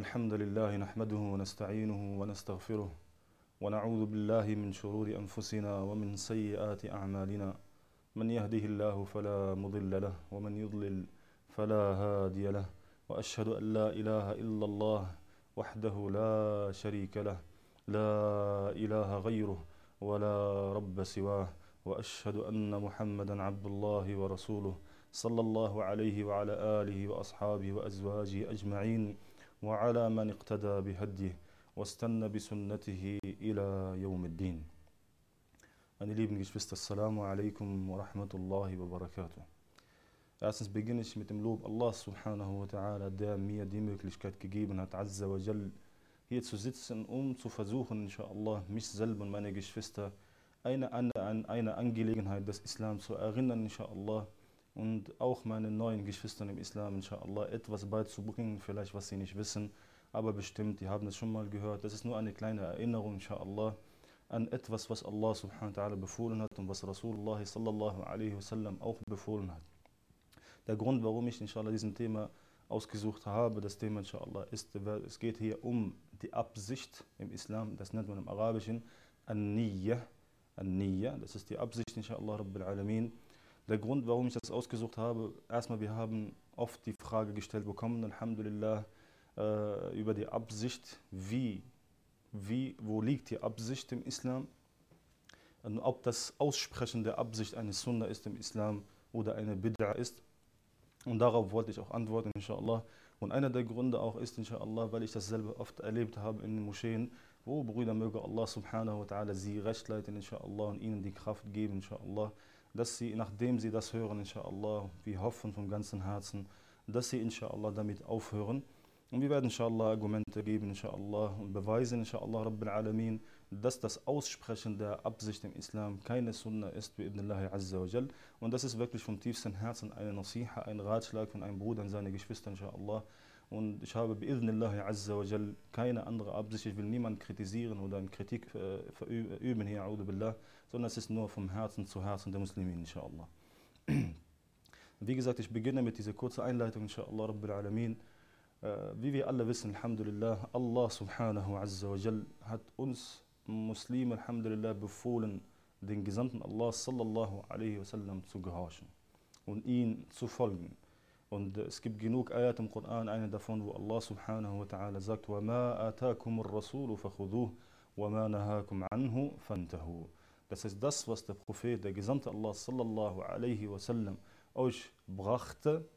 الحمد لله نحمده ونستعينه ونستغفره ونعوذ بالله من شرور أنفسنا ومن سيئات أعمالنا. من يهده الله فلا مضل له ومن يضلل فلا هادي له. وأشهد أن لا إله إلا الله وحده لا شريك له. لا إله غيره ولا رب سواه. وأشهد أن محمدا عبد الله ورسوله صلى الله عليه وعلى آله وأصحابه وأزواجه أجمعين. وعلى من اقتدى بهديه واستنى بسنته إلى يوم الدين Meine lieben Geschwister, Assalamu alaikum wa rahmatullahi wa barakatuh. Erstens beginne ich mit dem Lob Allah subhanahu wa ta'ala, der mir die Möglichkeit gegeben hat, Azza wa Jal, hier zu sitzen, um zu versuchen, inshallah, mich selber und meine Geschwister eine, an eine Angelegenheit des Islam zu erinnern, inshallah, und auch meinen neuen Geschwistern im Islam, inshallah, etwas beizubringen, vielleicht was sie nicht wissen, aber bestimmt, die haben es schon mal gehört. Das ist nur eine kleine Erinnerung, inshallah, an etwas, was Allah subhanahu wa ta'ala befohlen hat und was Rasulullah sallallahu alaihi wasallam auch befohlen hat. Der Grund, warum ich inshallah diesem Thema ausgesucht habe, das Thema inshallah ist, es geht hier um die Absicht im Islam, das nennt man im Arabischen An-Niyya, An-Niyya, das ist die Absicht inshallah Rabbil Alamin. Der Grund, warum ich das ausgesucht habe, erstmal, wir haben oft die Frage gestellt bekommen, Alhamdulillah, äh, über die Absicht, wie, wie, wo liegt die Absicht im Islam? Und ob das Aussprechen der Absicht eine Sunna ist im Islam oder eine Bid'a ist. Und darauf wollte ich auch antworten, inshallah. Und einer der Gründe auch ist, inshallah, weil ich das selber oft erlebt habe in den Moscheen, wo Brüder möge Allah subhanahu wa ta'ala sie recht leiten, inshallah, und ihnen die Kraft geben, inshallah, dass sie, nachdem sie das hören, inshallah, wir hoffen vom ganzen Herzen, dass sie, inshallah, damit aufhören. Und wir werden, inshallah, Argumente geben, inshallah, und beweisen, inshallah, Rabbil Alamin, dass das Aussprechen der Absicht im Islam keine Sunna ist, wie Ibn Allah Azza wa Jal. Und das ist wirklich vom tiefsten Herzen eine Nasiha, ein Ratschlag von einem Bruder an seine Geschwister, inshallah. Und ich habe bi'idhnillahi azza wa jal keine andere Absicht. Ich will niemanden kritisieren oder eine Kritik verüben hier, a'udhu billah, sondern es ist nur vom Herzen zu Herzen der Muslimin, inshallah. Wie gesagt, ich beginne mit dieser kurzen Einleitung, inshallah, Rabbil Alamin. Wie wir alle wissen, Alhamdulillah, Allah subhanahu azza wa jal hat uns Muslimen, Alhamdulillah, befohlen, den Gesandten Allah sallallahu alaihi wasallam zu gehorchen und ihn zu folgen. Und es gibt genug Ayat im Koran, eine davon, wo Allah subhanahu wa ta'ala sagt, وَمَا آتَاكُمُ الرَّسُولُ فَخُذُوهُ وَمَا نَهَاكُمْ عَنْهُ فَانْتَهُوا Das heißt, das, was der Prophet, der Gesandte Allah sallallahu alaihi wasallam euch brachte,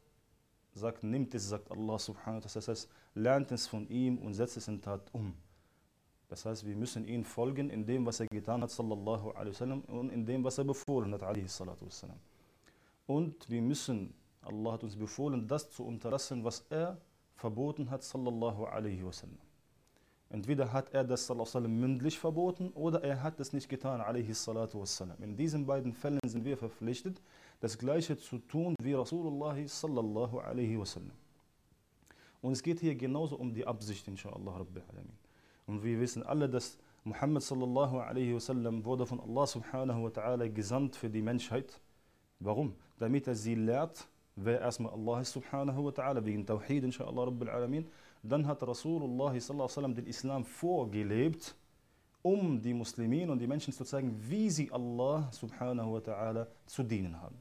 sagt, nimmt es, sagt Allah subhanahu wa ta'ala. Das heißt, lernt es von ihm und setzt es in Tat um. Das heißt, wir müssen ihm folgen in dem, was er getan hat, sallallahu alaihi wasallam, und in dem, was er befohlen hat, alaihi salatu wassalam. Und wir müssen Allah hat uns befohlen, das zu unterlassen, was er verboten hat, sallallahu alaihi wasallam. Entweder hat er das sallallahu alaihi mündlich verboten oder er hat es nicht getan, alaihi salatu wassalam. In diesen beiden Fällen sind wir verpflichtet, das Gleiche zu tun wie Rasulullah sallallahu alaihi wasallam. Und es geht hier genauso um die Absicht, inshallah, Rabbi alamin. Und wir wissen alle, dass Muhammad sallallahu alaihi wasallam wurde von Allah subhanahu wa ta'ala gesandt für die Menschheit. Warum? Damit er sie lehrt, erstmal Allah ist subhanahu wa ta'ala, wegen Tawhid, inshallah Rabbil Alamin. Dann hat Rasulullah sallallahu alaihi wasallam den Islam vorgelebt, um die Muslimen und die Menschen zu zeigen, wie sie Allah subhanahu wa ta'ala zu dienen haben.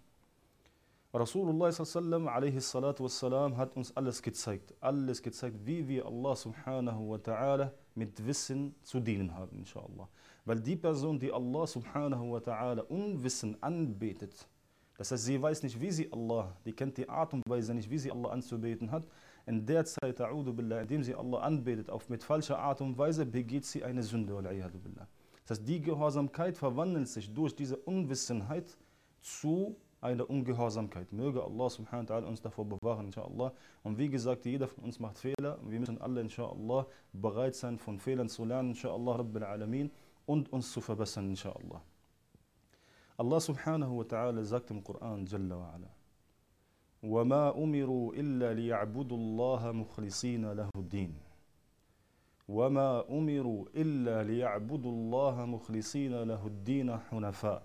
Rasulullah sallallahu alaihi wasallam hat uns alles gezeigt, alles gezeigt, wie wir Allah subhanahu wa ta'ala mit Wissen zu dienen haben, inshallah. Weil die Person, die Allah subhanahu wa ta'ala unwissen anbetet, das heißt, sie weiß nicht, wie sie Allah, die kennt die Art und Weise nicht, wie sie Allah anzubeten hat. In der Zeit, billah, indem sie Allah anbetet, auf mit falscher Art und Weise, begeht sie eine Sünde. Billah. Das heißt, die Gehorsamkeit verwandelt sich durch diese Unwissenheit zu einer Ungehorsamkeit. Möge Allah subhanahu wa ta'ala uns davor bewahren, inshallah. Und wie gesagt, jeder von uns macht Fehler. Wir müssen alle, inshallah, bereit sein, von Fehlern zu lernen, inshallah, Rabbil Alamin, und uns zu verbessern, inshallah. Wa ta'ala sagt im Koran Jalla wa ala وما أمروا إلا ليعبدوا الله مخلصين له الدين. وما أمروا إلا ليعبدوا الله مخلصين له الدين حنفاء.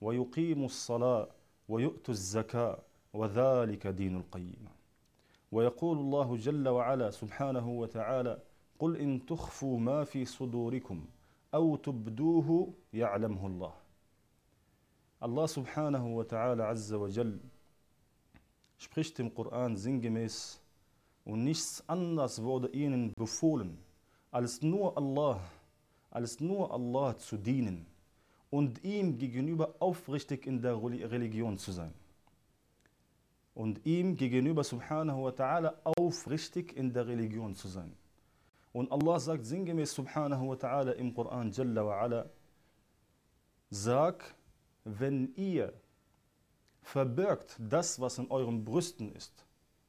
ويقيموا الصلاة ويؤتوا الزكاة وذلك دين القيم. ويقول الله جل وعلا سبحانه وتعالى قل إن تخفوا ما في صدوركم أو تبدوه يعلمه الله. Allah subhanahu wa ta'ala azza wa jal spricht im Koran sinngemäß und nichts anderes wurde ihnen befohlen, als nur Allah, als nur Allah zu dienen und ihm gegenüber aufrichtig in der Religion zu sein. Und ihm gegenüber subhanahu wa ta'ala aufrichtig in der Religion zu sein. Und Allah sagt sinngemäß subhanahu wa ta'ala im Koran Jalla wa ala, sag, wenn ihr verbirgt das, was in euren Brüsten ist,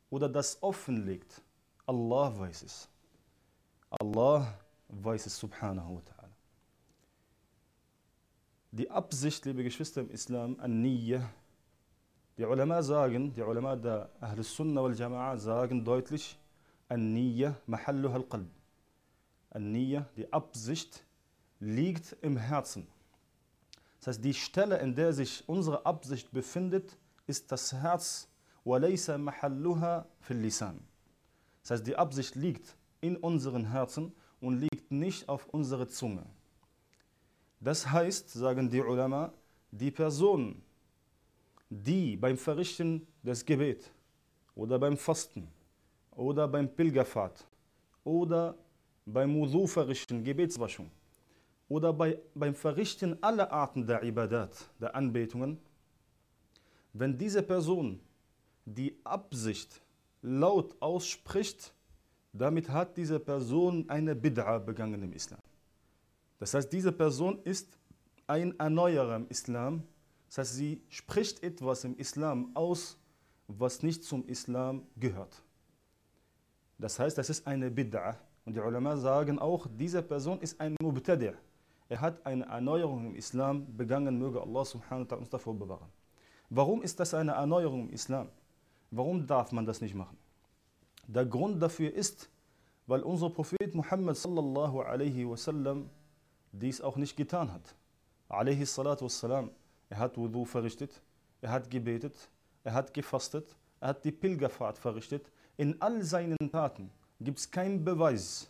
oder das offenlegt, Allah weiß es. Allah weiß es, subhanahu wa ta'ala. Die Absicht, liebe Geschwister im Islam, an Niyya, die Ulama sagen, die Ulama der Ahl Sunnah wal Jama'a sagen deutlich, an Niyya mahalluha al-Qalb. An Niyya, die Absicht liegt im Herzen. Das heißt, die Stelle, in der sich unsere Absicht befindet, ist das Herz. Das heißt, die Absicht liegt in unseren Herzen und liegt nicht auf unserer Zunge. Das heißt, sagen die Ulama, die Person, die beim Verrichten des Gebet oder beim Fasten oder beim Pilgerfahrt oder beim Wudu verrichten, Gebetswaschung, oder bei, beim Verrichten aller Arten der Ibadat, der Anbetungen, wenn diese Person die Absicht laut ausspricht, damit hat diese Person eine Bid'a begangen im Islam. Das heißt, diese Person ist ein Erneuerer im Islam. Das heißt, sie spricht etwas im Islam aus, was nicht zum Islam gehört. Das heißt, das ist eine Bid'a. Und die Ulama sagen auch, diese Person ist ein Mubtadi'. Er hat eine Erneuerung im Islam begangen, möge Allah subhanahu wa ta'ala uns davor bewahren. Warum ist das eine Erneuerung im Islam? Warum darf man das nicht machen? Der Grund dafür ist, weil unser Prophet Muhammad sallallahu alaihi wasallam dies auch nicht getan hat. Alaihi salatu wassalam. Er hat Wudu verrichtet, er hat gebetet, er hat gefastet, er hat die Pilgerfahrt verrichtet. In all seinen Taten gibt es keinen Beweis,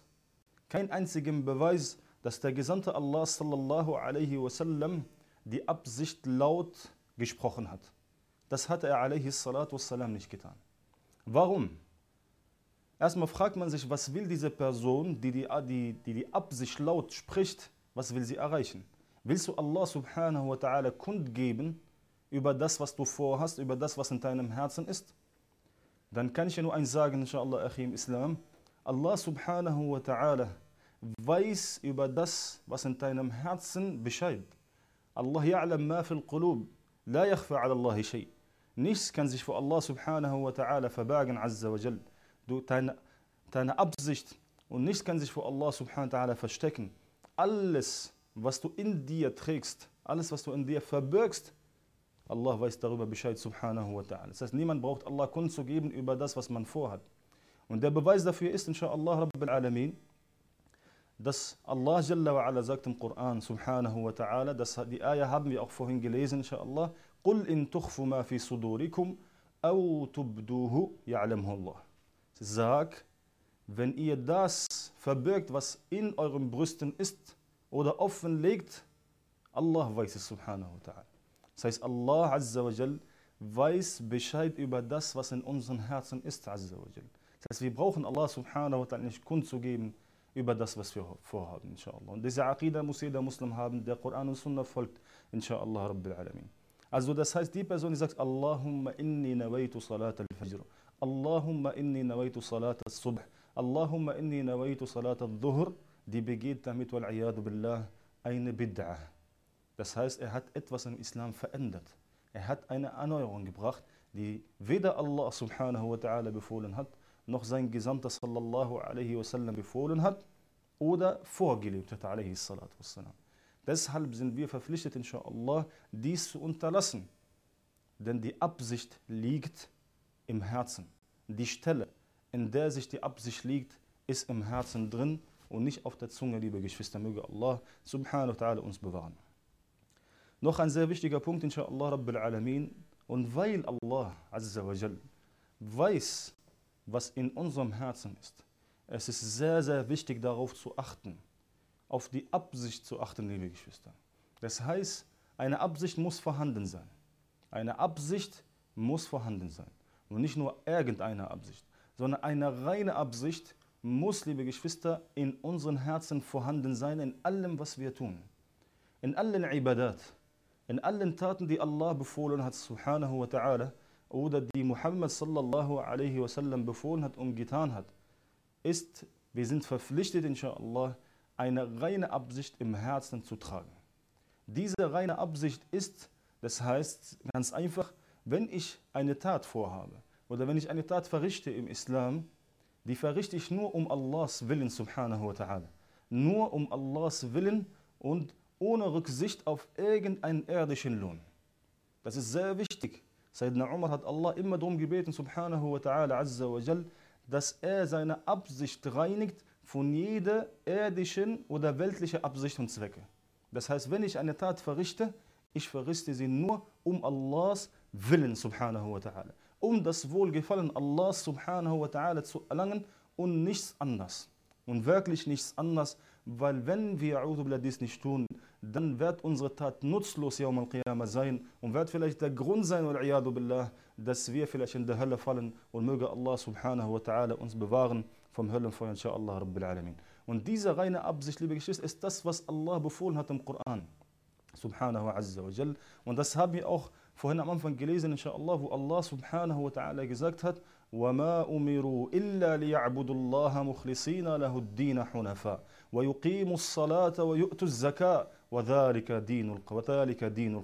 keinen einzigen Beweis, dass der Gesandte Allah sallallahu alaihi wasallam die Absicht laut gesprochen hat. Das hat er alaihi salatu wassalam nicht getan. Warum? Erstmal fragt man sich, was will diese Person, die die, die, die die Absicht laut spricht, was will sie erreichen? Willst du Allah subhanahu wa ta'ala kundgeben über das, was du vorhast, über das, was in deinem Herzen ist? Dann kann ich ja nur eins sagen, inshallah, Achim Islam. Allah subhanahu wa ta'ala weiß über das, was in deinem Herzen Bescheid. Allah ya'lam ma fil qulub, la yakhfa ala Allah shay. Nichts kann sich vor Allah subhanahu wa ta'ala verbergen, azza wa jal. Du, deine, deine Absicht und nichts kann sich vor Allah subhanahu wa ta'ala verstecken. Alles, was du in dir trägst, alles, was du in dir verbirgst, Allah weiß darüber Bescheid, subhanahu wa ta'ala. Das heißt, niemand braucht Allah Kund zu geben über das, was man vorhat. Und der Beweis dafür ist, inshallah, Rabbil Alamin, dass Allah Jalla wa ala sagt im Koran subhanahu wa ta'ala, das, die Ayah haben wir auch vorhin gelesen, inshallah, قُلْ إِن تُخْفُ مَا فِي صُدُورِكُمْ أَوْ تُبْدُوهُ يَعْلَمْهُ اللَّهُ Sag, wenn ihr das verbirgt, was in euren Brüsten ist oder offenlegt, Allah weiß es subhanahu wa ta'ala. Das heißt, Allah azza wa jal weiß Bescheid über das, was in unseren Herzen ist, azza wa jal. Das heißt, wir brauchen Allah subhanahu wa ta'ala nicht kundzugeben, يبدس بس فيها فيه إن شاء الله. دي عقيدة مسيدة مسلم ها من قرآن وسنة فولت إن شاء الله رب العالمين. از دو هايز دي بزون اللهم إني نويت صلاة الفجر. اللهم إني نويت صلاة الصبح. اللهم إني نويت صلاة الظهر. دي بيجيت تميت والعياذ بالله. أين بدعة؟ Das heißt, er hat etwas im Islam verändert. Er hat eine Erneuerung gebracht, die weder Allah subhanahu wa ta'ala befohlen noch sein Gesandter sallallahu alaihi wasallam befohlen hat oder vorgelebt hat alaihi salatu wassalam. Deshalb sind wir verpflichtet, inshallah, dies zu unterlassen. Denn die Absicht liegt im Herzen. Die Stelle, in der sich die Absicht liegt, ist im Herzen drin und nicht auf der Zunge, liebe Geschwister. Möge Allah subhanahu wa ta'ala uns bewahren. Noch ein sehr wichtiger Punkt, inshallah, Rabbil Alamin. Und weil Allah azza wa jal weiß, was in unserem Herzen ist. Es ist sehr, sehr wichtig darauf zu achten, auf die Absicht zu achten, liebe Geschwister. Das heißt, eine Absicht muss vorhanden sein. Eine Absicht muss vorhanden sein. Und nicht nur irgendeine Absicht, sondern eine reine Absicht muss, liebe Geschwister, in unseren Herzen vorhanden sein, in allem, was wir tun. In allen Ibadat, in allen Taten, die Allah befohlen hat, subhanahu wa ta'ala, oder die Muhammad sallallahu alaihi wasallam befohlen hat und getan hat, ist, wir sind verpflichtet, inshallah, eine reine Absicht im Herzen zu tragen. Diese reine Absicht ist, das heißt ganz einfach, wenn ich eine Tat vorhabe oder wenn ich eine Tat verrichte im Islam, die verrichte ich nur um Allahs Willen, subhanahu wa ta'ala. Nur um Allahs Willen und ohne Rücksicht auf irgendeinen irdischen Lohn. Das ist sehr wichtig. Sayyidina Umar hat Allah immer darum gebeten, subhanahu wa ta'ala, azza wa jal, dass er seine Absicht reinigt von jeder irdischen oder weltlichen Absicht und Zwecke. Das heißt, wenn ich eine Tat verrichte, ich verrichte sie nur um Allahs Willen, subhanahu wa ta'ala. Um das Wohlgefallen Allahs, subhanahu wa ta'ala, zu erlangen und nichts anderes. Und wirklich nichts anderes, weil wenn wir dies nicht tun, dann wird unsere Tat nutzlos Yawm al-Qiyamah sein und wird vielleicht der Grund sein, billah, dass wir vielleicht in der Hölle fallen und möge Allah subhanahu wa ta'ala uns bewahren vom Höllenfeuer, inshallah rabbil alamin. Und diese reine Absicht, liebe Geschwister, ist das, was Allah befohlen hat im Koran. Subhanahu azza wa jal. Und das haben wir auch vorhin am Anfang gelesen, inshallah, wo Allah subhanahu wa ta'ala gesagt hat, وما أمروا إلا ليعبدوا الله مخلصين له الدين حنفاء ويقيموا الصلاة ويؤتوا الزكاة وذلك دين وذلك دين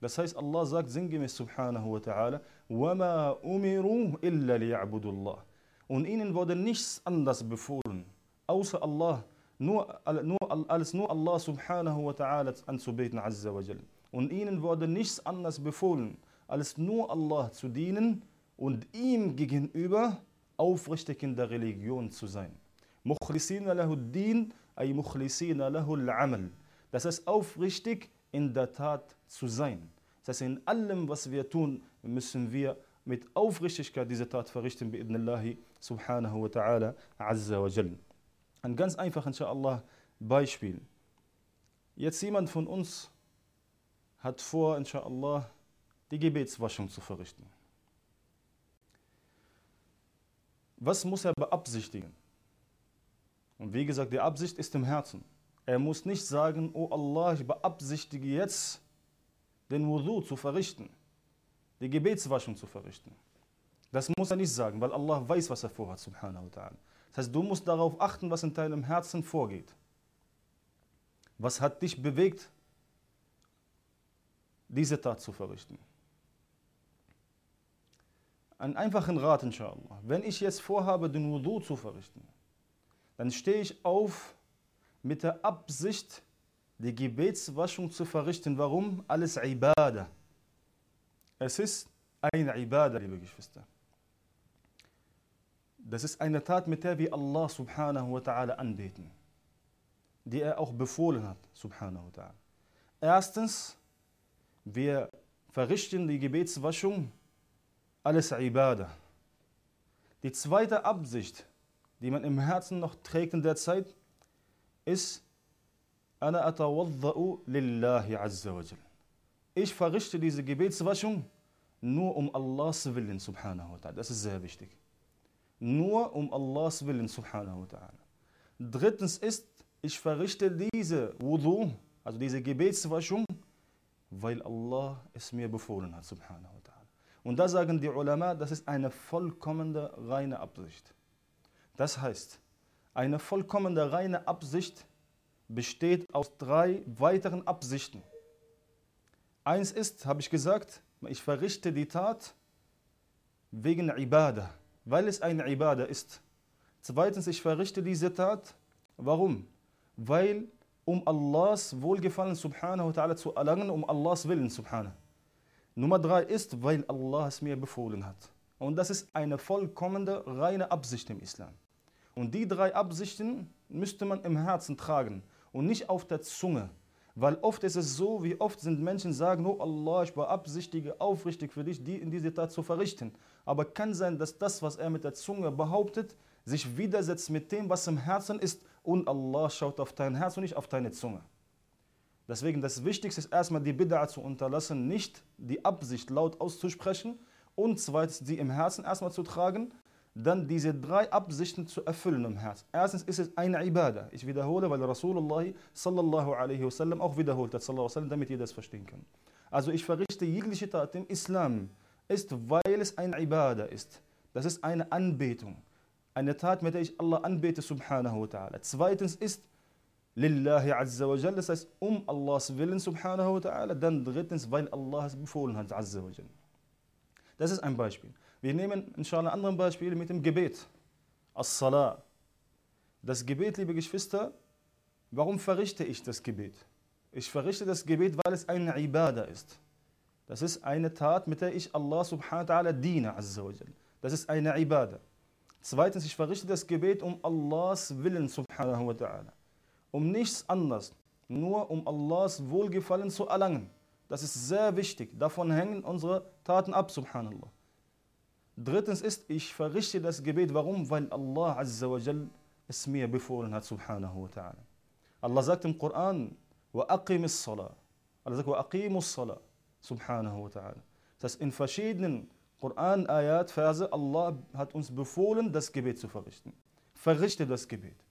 Das heißt, Allah sagt sinngemäß subhanahu wa ta'ala, وَمَا أُمِرُوا إِلَّا لِيَعْبُدُوا اللَّهِ Und ihnen wurde nichts anders befohlen, außer Allah, nur, nur, als nur Allah subhanahu wa ta'ala anzubeten, azza wa jal. Und ihnen wurde nichts anders befohlen, als nur Allah zu dienen und ihm gegenüber aufrichtig in der Religion zu sein. Mukhlisina lahu din, ay mukhlisina lahu al-amal. Das heißt aufrichtig in der Tat zu sein. Das heißt, in allem, was wir tun, müssen wir mit Aufrichtigkeit diese Tat verrichten, bi'idnillahi subhanahu wa ta'ala, azza wa jal. Ein ganz einfach, inshallah, Beispiel. Jetzt jemand von uns hat vor, inshallah, die Gebetswaschung zu verrichten. Was muss er beabsichtigen? Und wie gesagt, die Absicht ist im Herzen. Er muss nicht sagen, oh Allah, ich beabsichtige jetzt, den Wudu zu verrichten, die Gebetswaschung zu verrichten. Das muss er nicht sagen, weil Allah weiß, was er vorhat, subhanahu wa ta'ala. Das heißt, du musst darauf achten, was in deinem Herzen vorgeht. Was hat dich bewegt, diese Tat zu verrichten? Einen einfachen Rat, inshallah. Wenn ich jetzt vorhabe, den Wudu zu verrichten, dann stehe ich auf mit der Absicht, die Gebetswaschung zu verrichten. Warum? Alles Ibadah. Es ist eine Ibadah, liebe Geschwister. Das ist eine Tat, mit der wir Allah subhanahu wa ta'ala anbeten, die er auch befohlen hat, subhanahu wa ta'ala. Erstens, wir verrichten die Gebetswaschung, alles Ibadah. Die zweite Absicht, die man im Herzen noch trägt in der Zeit, ist, أنا أتوضأ لله عز وجل. Ich verrichte diese Gebetswaschung nur um Allahs Willen, subhanahu wa ta'ala. Das ist sehr wichtig. Nur um Allahs Willen, subhanahu wa ta'ala. Drittens ist, ich verrichte diese Wudu, also diese Gebetswaschung, weil Allah es mir befohlen hat, subhanahu wa ta'ala. Und da sagen die Ulama, das ist eine vollkommene reine Absicht. Das heißt, eine vollkommene reine Absicht besteht aus drei weiteren Absichten. Eins ist, habe ich gesagt, ich verrichte die Tat wegen Ibadah, weil es eine Ibadah ist. Zweitens, ich verrichte diese Tat, warum? Weil um Allahs Wohlgefallen subhanahu wa ta'ala zu erlangen, um Allahs Willen subhanahu. Nummer drei ist, weil Allah es mir befohlen hat. Und das ist eine vollkommene, reine Absicht im Islam. Und die drei Absichten müsste man im Herzen tragen und nicht auf der Zunge. Weil oft ist es so, wie oft sind Menschen sagen, oh Allah, ich beabsichtige aufrichtig für dich, die in diese Tat zu verrichten. aber kann sein, dass das, was er mit der Zunge behauptet, sich widersetzt mit dem, was im Herzen ist und Allah schaut auf dein Herz und nicht auf deine Zunge. Deswegen das Wichtigste ist erstmal die Bid'a zu unterlassen, nicht die Absicht laut auszusprechen und zweitens die im Herzen erstmal zu tragen, dann diese drei Absichten zu erfüllen im Herzen. Erstens ist es eine Ibadah. Ich wiederhole, weil Rasulullah sallallahu alaihi wasallam auch wiederholt hat, sallallahu wasallam, damit ihr das verstehen könnt. Also ich verrichte jegliche Tat im Islam, ist, weil es eine Ibadah ist. Das ist eine Anbetung. Eine Tat, mit der ich Allah anbete, subhanahu wa ta'ala. Zweitens ist Lillahi azza wa jalla, das heißt um Allahs Willen, subhanahu wa ta'ala. Dann drittens, weil Allah es befohlen hat, azza wa jalla. Das ist ein Beispiel. Wir nehmen inshallah andere Beispiele mit dem Gebet. As-Salah. Das Gebet, liebe Geschwister, warum verrichte ich das Gebet? Ich verrichte das Gebet, weil es eine Ibadah ist. Das ist eine Tat, mit der ich Allah subhanahu wa ta'ala diene, azza wa jalla. Das ist eine Ibadah. Zweitens, ich verrichte das Gebet um Allahs Willen, subhanahu wa ta'ala. Um nichts anderes, nur um Allahs Wohlgefallen zu erlangen. Das ist sehr wichtig. Davon hängen unsere Taten ab, subhanallah. Drittens ist, ich verrichte das Gebet. Warum? Weil Allah Azza wa Jal es mir befohlen hat, subhanahu wa ta'ala. Allah sagt im Koran, aqimis salah. Allah sagt, aqimus salah, subhanahu wa ta'ala. Das heißt, in verschiedenen Koran-Ayat, Verse, Allah hat uns befohlen, das Gebet zu verrichten. Verrichte das Gebet.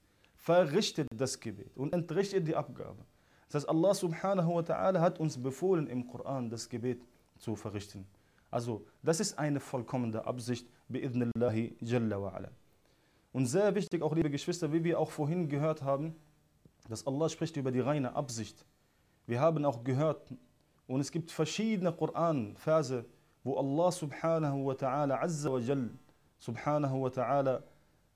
Verrichtet das Gebet und entrichtet die Abgabe. Das heißt, Allah subhanahu wa ta'ala hat uns befohlen, im Koran das Gebet zu verrichten. Also, das ist eine vollkommene Absicht, bi'idnillahi jalla wa ala. Und sehr wichtig auch, liebe Geschwister, wie wir auch vorhin gehört haben, dass Allah spricht über die reine Absicht. Wir haben auch gehört, und es gibt verschiedene Koran-Verse, wo Allah subhanahu wa ta'ala, azza wa jall, subhanahu wa ta'ala,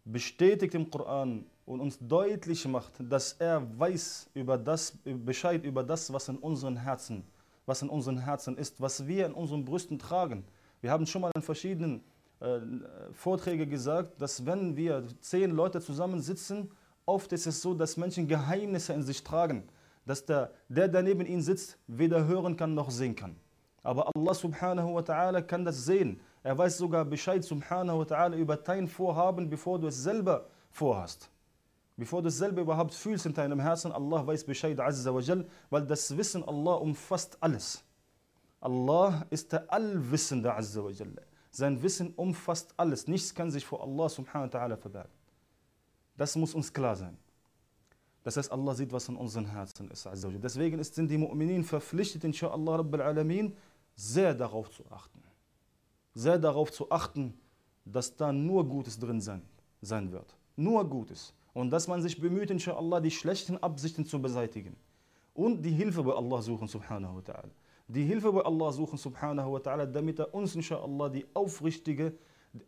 bestätigt im Koran und uns deutlich macht, dass er weiß über das, Bescheid über das, was in unseren Herzen was in unseren Herzen ist, was wir in unseren Brüsten tragen. Wir haben schon mal in verschiedenen äh, Vorträgen gesagt, dass wenn wir zehn Leute zusammensitzen, oft ist es so, dass Menschen Geheimnisse in sich tragen, dass der, der, der neben ihnen sitzt, weder hören kann noch sehen kann. Aber Allah subhanahu wa ta'ala kann das sehen. Er weiß sogar Bescheid subhanahu wa ta'ala über dein Vorhaben, bevor du es selber vorhast. Bevor du es selber überhaupt fühlst in deinem Herzen, Allah weiß Bescheid, Azza wa Jal, weil das Wissen Allah umfasst alles. Allah ist der Allwissende, Azza wa Jal. Sein Wissen umfasst alles. Nichts kann sich vor Allah subhanahu wa ta'ala verbergen. Das muss uns klar sein. Das heißt, Allah sieht, was in unseren Herzen ist. Azza wa Jal. Deswegen sind die Mu'minin verpflichtet, inshallah Rabbil Alamin, sehr darauf zu achten. Sehr darauf zu achten, dass da nur Gutes drin sein, sein wird. Nur Gutes und dass man sich bemüht, inshallah, die schlechten Absichten zu beseitigen. Und die Hilfe bei Allah suchen, subhanahu wa ta'ala. Die Hilfe bei Allah suchen, subhanahu wa ta'ala, damit er uns, inshallah, die aufrichtige,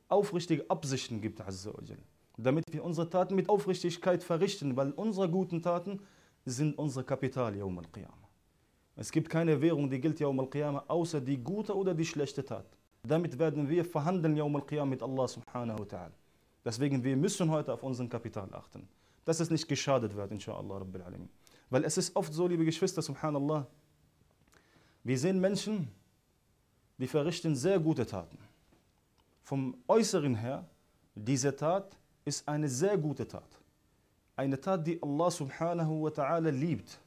aufrichtige Absichten gibt, azza wa Damit wir unsere Taten mit Aufrichtigkeit verrichten, weil unsere guten Taten sind unser Kapital, Yawm al-Qiyamah. Es gibt keine Währung, die gilt Yawm al-Qiyamah, außer die gute oder die schlechte Tat. Damit werden wir verhandeln, Yawm al-Qiyamah, mit Allah, subhanahu wa ta'ala. Deswegen, wir müssen heute auf unseren Kapital achten. Dass es nicht geschadet wird, inshallah, Rabbil Alamin. Weil es ist oft so, liebe Geschwister, subhanallah, wir sehen Menschen, die verrichten sehr gute Taten. Vom Äußeren her, diese Tat ist eine sehr gute Tat. Eine Tat, die Allah subhanahu wa ta'ala liebt.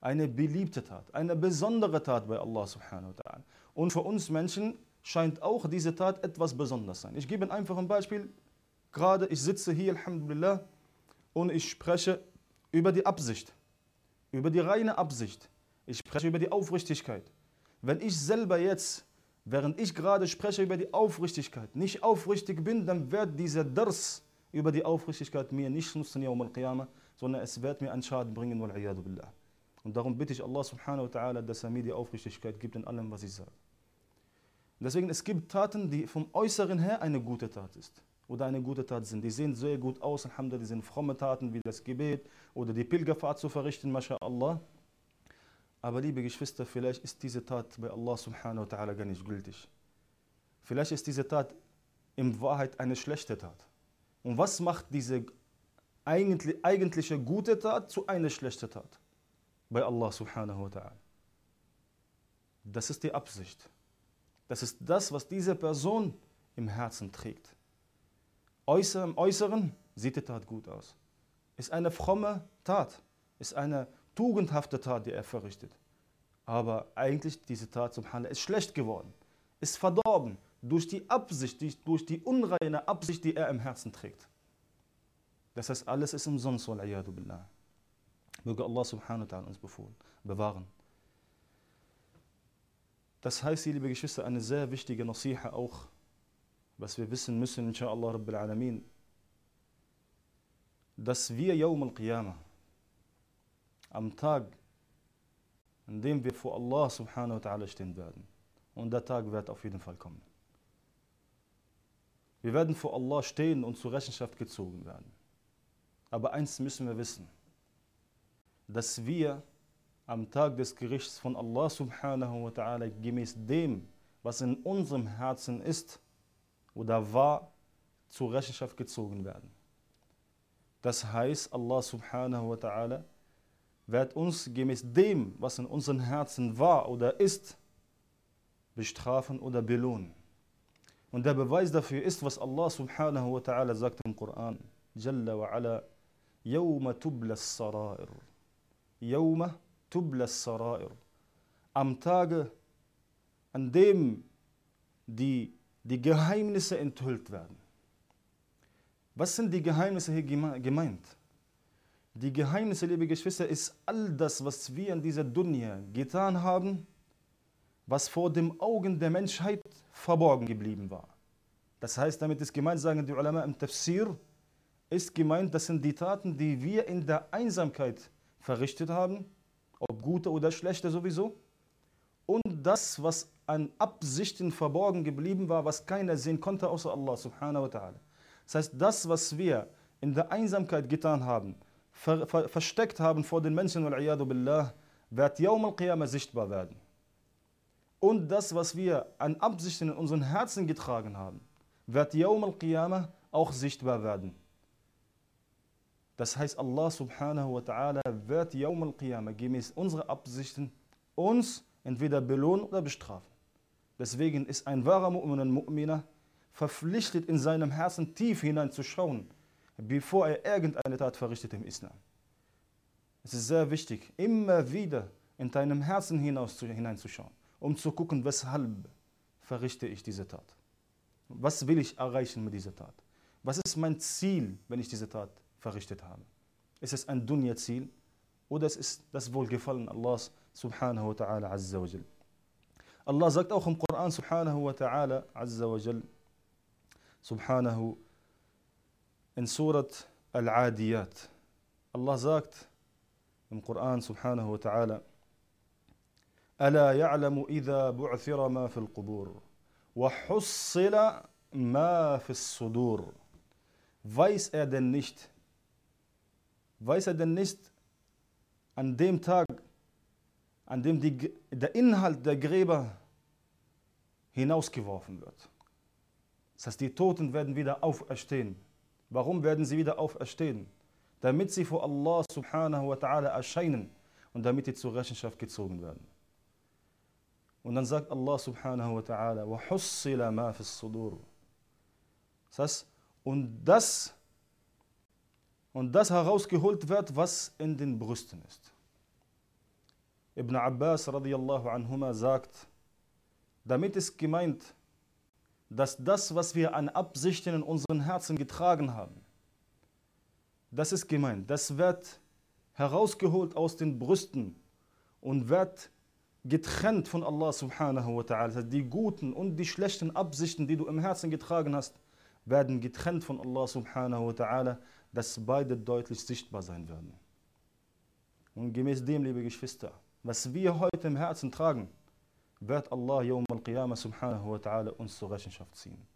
Eine beliebte Tat, eine besondere Tat bei Allah subhanahu wa ta'ala. Und für uns Menschen scheint auch diese Tat etwas Besonderes sein. Ich gebe einfach ein Beispiel, Gerade ich sitze hier, Alhamdulillah, und ich spreche über die Absicht, über die reine Absicht. Ich spreche über die Aufrichtigkeit. Wenn ich selber jetzt, während ich gerade spreche über die Aufrichtigkeit, nicht aufrichtig bin, dann wird dieser Dars über die Aufrichtigkeit mir nicht nutzen, Yawm al-Qiyamah, sondern es wird mir einen Schaden bringen, billah. Und darum bitte ich Allah subhanahu wa ta'ala, dass er mir die Aufrichtigkeit gibt in allem, was ich sage. Deswegen, es gibt Taten, die vom Äußeren her eine gute Tat ist oder eine gute Tat sind. Die sehen sehr gut aus, Alhamdulillah, die sind fromme Taten wie das Gebet oder die Pilgerfahrt zu verrichten, MashaAllah. Aber liebe Geschwister, vielleicht ist diese Tat bei Allah subhanahu wa ta'ala gar nicht gültig. Vielleicht ist diese Tat in Wahrheit eine schlechte Tat. Und was macht diese eigentliche gute Tat zu einer schlechten Tat? Bei Allah subhanahu wa ta'ala. Das ist die Absicht. Das ist das, was diese Person im Herzen trägt. Äußer, Im Äußeren sieht die Tat gut aus. Ist eine fromme Tat, ist eine tugendhafte Tat, die er verrichtet. Aber eigentlich diese Tat, subhanallah, ist schlecht geworden, ist verdorben durch die Absicht, durch die unreine Absicht, die er im Herzen trägt. Das heißt, alles ist umsonst, billah. Möge Allah subhanahu wa ta'ala uns bewahren. Das heißt, liebe Geschwister, eine sehr wichtige Nasiha auch, was wir wissen müssen, inshallah Rabbil Alamin, dass wir Yawm al-Qiyamah, am Tag, an dem wir vor Allah subhanahu wa ta'ala stehen werden, und der Tag wird auf jeden Fall kommen. Wir werden vor Allah stehen und zur Rechenschaft gezogen werden. Aber eins müssen wir wissen, dass wir am Tag des Gerichts von Allah subhanahu wa ta'ala gemäß dem, was in unserem Herzen ist oder war, zur Rechenschaft gezogen werden. Das heißt, Allah subhanahu wa ta'ala wird uns gemäß dem, was in unseren Herzen war oder ist, bestrafen oder belohnen. Und der Beweis dafür ist, was Allah subhanahu wa ta'ala sagt im Koran. Jalla wa ala, yawma tubla sarair. Yawma tubla sarair. Am Tage, an dem die, die Geheimnisse enthüllt werden. Was sind die Geheimnisse hier gemeint? Die Geheimnisse, liebe Geschwister, ist all das, was wir in dieser Dunya getan haben, was vor den Augen der Menschheit verborgen geblieben war. Das heißt, damit ist gemeint, sagen die Ulama im Tafsir, ist gemeint, das sind die Taten, die wir in der Einsamkeit verrichtet haben, ob gute oder schlechte sowieso, und das, was an Absichten verborgen geblieben war, was keiner sehen konnte außer Allah subhanahu wa ta'ala. Das heißt, das, was wir in der Einsamkeit getan haben, ver ver versteckt haben vor den Menschen, billah, wird Yawm al-Qiyamah sichtbar werden. Und das, was wir an Absichten in unseren Herzen getragen haben, wird Yawm al-Qiyamah auch sichtbar werden. Das heißt, Allah subhanahu wa ta'ala wird Yawm al-Qiyamah gemäß unserer Absichten uns entweder belohnen oder bestrafen. Deswegen ist ein wahrer Mu'min und Mu'mina verpflichtet, in seinem Herzen tief hineinzuschauen, bevor er irgendeine Tat verrichtet im Islam. Es ist sehr wichtig, immer wieder in deinem Herzen hinaus hineinzuschauen, um zu gucken, weshalb verrichte ich diese Tat. Was will ich erreichen mit dieser Tat? Was ist mein Ziel, wenn ich diese Tat verrichtet habe. Ist es ein Dunya-Ziel oder es ist das Wohlgefallen Allahs سبحانه وتعالى عز وجل. الله زكت أخم قرآن سبحانه وتعالى عز وجل. سبحانه إن سورة العاديات. الله زكت من قرآن سبحانه وتعالى. ألا يعلم إذا بعثر ما في القبور وحصل ما في الصدور. Weiß er denn nicht weiß er denn nicht an Tag an dem die, der Inhalt der Gräber hinausgeworfen wird? Das heißt, die Toten werden wieder auferstehen. Warum werden sie wieder auferstehen? Damit sie vor Allah subhanahu wa ta'ala erscheinen und damit sie zur Rechenschaft gezogen werden. Und dann sagt Allah subhanahu wa ta'ala, وَحُصِّلَ مَا فِي الصُّدُورِ Das heißt, und das und das herausgeholt wird, was in den Brüsten ist. Ibn Abbas radiallahu anhuma sagt, damit ist gemeint, dass das, was wir an Absichten in unseren Herzen getragen haben, das ist gemeint, das wird herausgeholt aus den Brüsten und wird getrennt von Allah subhanahu wa ta'ala. Die guten und die schlechten Absichten, die du im Herzen getragen hast, werden getrennt von Allah subhanahu wa ta'ala dass beide deutlich sichtbar sein werden. Und gemäß dem, liebe Geschwister, was wir heute im Herzen tragen, wird Allah Yawm al-Qiyamah subhanahu wa ta'ala uns zur Rechenschaft ziehen.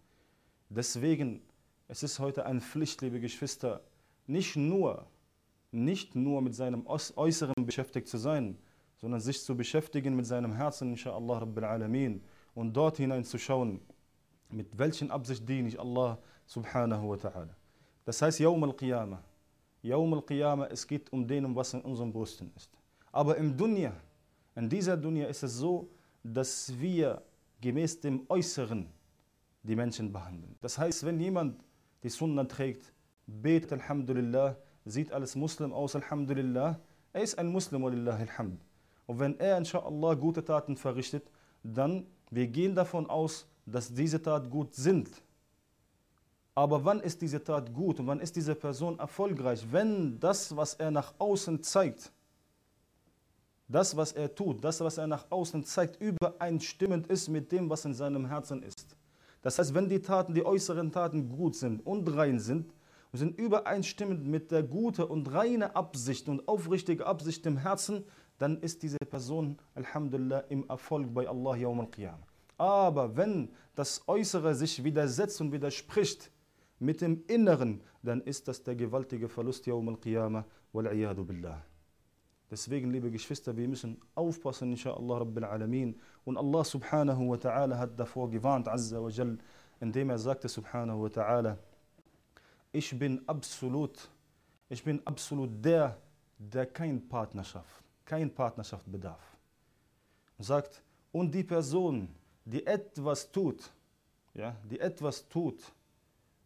Deswegen, es ist heute eine Pflicht, liebe Geschwister, nicht nur, nicht nur mit seinem Äußeren beschäftigt zu sein, sondern sich zu beschäftigen mit seinem Herzen, inshallah Rabbil Alamin, und dort hineinzuschauen, mit welchen Absicht diene ich Allah subhanahu wa ta'ala. Das heißt Yawm al-Qiyamah. Yawm al-Qiyamah, es geht um den, was in unseren Brüsten ist. Aber im Dunya, in dieser Dunya ist es so, dass wir gemäß dem Äußeren die Menschen behandeln. Das heißt, wenn jemand die Sunna trägt, betet Alhamdulillah, sieht alles Muslim aus, Alhamdulillah, er ist ein Muslim, Walillahi alhamd. Und wenn er, inshallah, gute Taten verrichtet, dann, wir gehen davon aus, dass diese Tat gut sind. Aber wann ist diese Tat gut und wann ist diese Person erfolgreich? Wenn das, was er nach außen zeigt, das, was er tut, das, was er nach außen zeigt, übereinstimmend ist mit dem, was in seinem Herzen ist. Das heißt, wenn die Taten, die äußeren Taten gut sind und rein sind, und sind übereinstimmend mit der guten und reinen Absicht und aufrichtigen Absicht im Herzen, dann ist diese Person, Alhamdulillah, im Erfolg bei Allah Yawm al-Qiyamah. Aber wenn das Äußere sich widersetzt und widerspricht mit dem Inneren, dann ist das der gewaltige Verlust Yawm al-Qiyamah, wal billah. Deswegen, liebe Geschwister, wir müssen aufpassen, inshallah Rabbil Alamin. Und Allah subhanahu wa ta'ala hat davor gewarnt, azza wa jal, indem er sagte subhanahu wa ta'ala, ich bin absolut, ich bin absolut der, der keine Partnerschaft, keine Partnerschaft bedarf. Und sagt, und die Person, die etwas tut, ja, die etwas tut,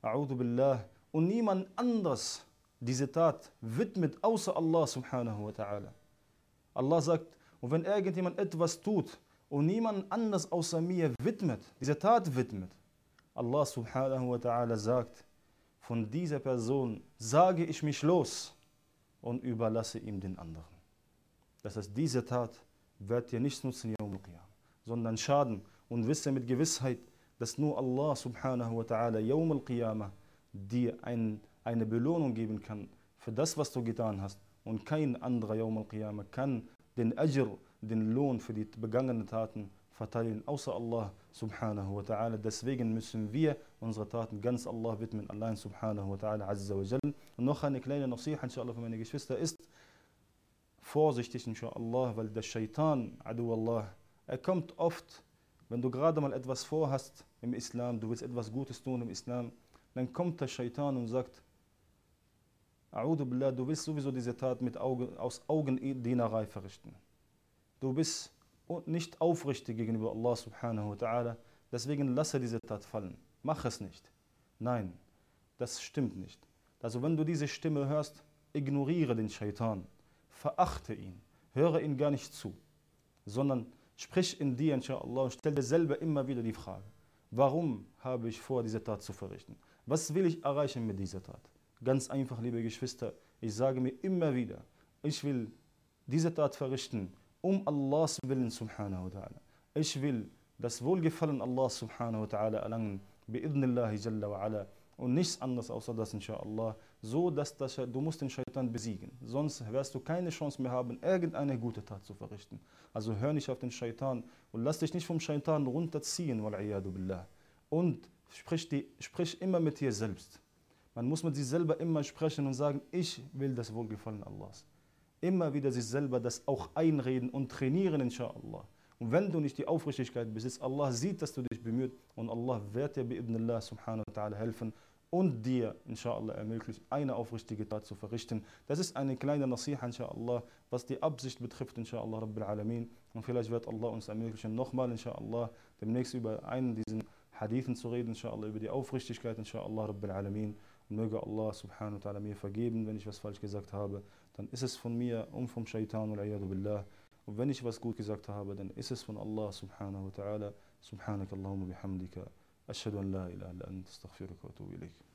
billah, und niemand anders diese Tat widmet außer Allah subhanahu wa ta'ala. Allah sagt, und wenn irgendjemand etwas tut und niemand anders außer mir widmet, diese Tat widmet, Allah subhanahu wa ta'ala sagt, von dieser Person sage ich mich los und überlasse ihm den anderen. Das heißt, diese Tat wird dir nichts nutzen, sondern Schaden und wisse mit Gewissheit, dass nur Allah subhanahu wa ta'ala Yawm al-Qiyamah dir ein eine Belohnung geben kann für das, was du getan hast. Und kein anderer Yawm al-Qiyamah kann den Ajr, den Lohn für die begangenen Taten verteilen, außer Allah subhanahu wa ta'ala. Deswegen müssen wir unsere Taten ganz Allah widmen, allein subhanahu wa ta'ala azza wa jal. Und noch eine kleine Nasiha, inshallah, für meine Geschwister ist, vorsichtig, inshallah, weil der Shaitan, adu Allah, er kommt oft, wenn du gerade mal etwas vorhast im Islam, du willst etwas Gutes tun im Islam, dann kommt der Shaitan und sagt, billah, du willst sowieso diese Tat mit Augen, aus Augendienerei verrichten. Du bist nicht aufrichtig gegenüber Allah subhanahu wa ta'ala, deswegen lasse diese Tat fallen. Mach es nicht. Nein, das stimmt nicht. Also wenn du diese Stimme hörst, ignoriere den Shaitan, verachte ihn, höre ihn gar nicht zu, sondern sprich in dir, inshallah, und stell dir selber immer wieder die Frage, warum habe ich vor, diese Tat zu verrichten? Was will ich erreichen mit dieser Tat? Ganz einfach, liebe Geschwister, ich sage mir immer wieder, ich will diese Tat verrichten, um Allahs Willen subhanahu wa ta'ala. Ich will das Wohlgefallen Allah subhanahu wa ta'ala erlangen, bi'idnillahi jalla wa ala, und nichts anderes außer das, inshallah, so dass das, du musst den Shaitan besiegen. Sonst wirst du keine Chance mehr haben, irgendeine gute Tat zu verrichten. Also hör nicht auf den Shaitan und lass dich nicht vom Shaitan runterziehen, billah. Und sprich, die, sprich immer mit dir selbst. Man muss mit sich selber immer sprechen und sagen, ich will das Wohlgefallen Allahs. Immer wieder sich selber das auch einreden und trainieren, inshallah. Und wenn du nicht die Aufrichtigkeit besitzt, Allah sieht, dass du dich bemüht und Allah wird dir bi'idnillah subhanahu wa ta'ala helfen und dir, inshallah, ermöglicht, eine aufrichtige Tat zu verrichten. Das ist eine kleine Nasiha, inshallah, was die Absicht betrifft, inshallah, Rabbil Alamin. Und vielleicht wird Allah uns ermöglichen, nochmal, inshallah, demnächst über einen diesen Hadithen zu reden, inshallah, über die Aufrichtigkeit, inshallah, Rabbil Alamin. Und möge Allah subhanahu wa ta'ala mir vergeben, wenn ich was falsch gesagt habe, dann ist es von mir und vom Shaitan billah. Und wenn ich was gut gesagt habe, dann ist es von Allah subhanahu wa ta'ala. Subhanak Allahumma bihamdika. An la ilaha illa anta astaghfiruka wa atubu ilayk.